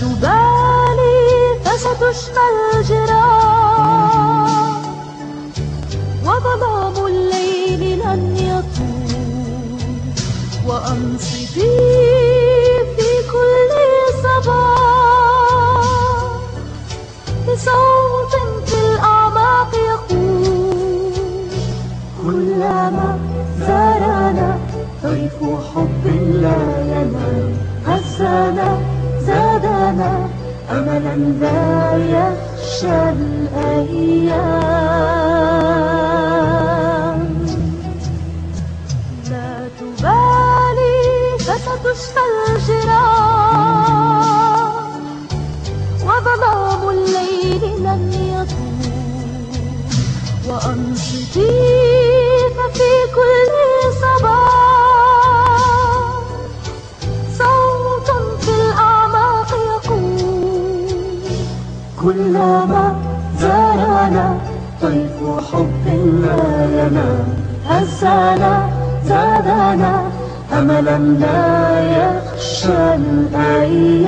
تبالي فستشمى الجراح وظلام الليل لن يطول. وأنصتي في كل صباح. بصوت في الأعماق يقول كلما زارنا طيف حب لا ينام هزنا لا يخشى الأيام. لا تبالي فستشفى الجراح وظلام الليل لن يطول وأنصتي كلما زارنا. طيف حب لا ينام هزانا زادنا أملا لا يخشى الأيام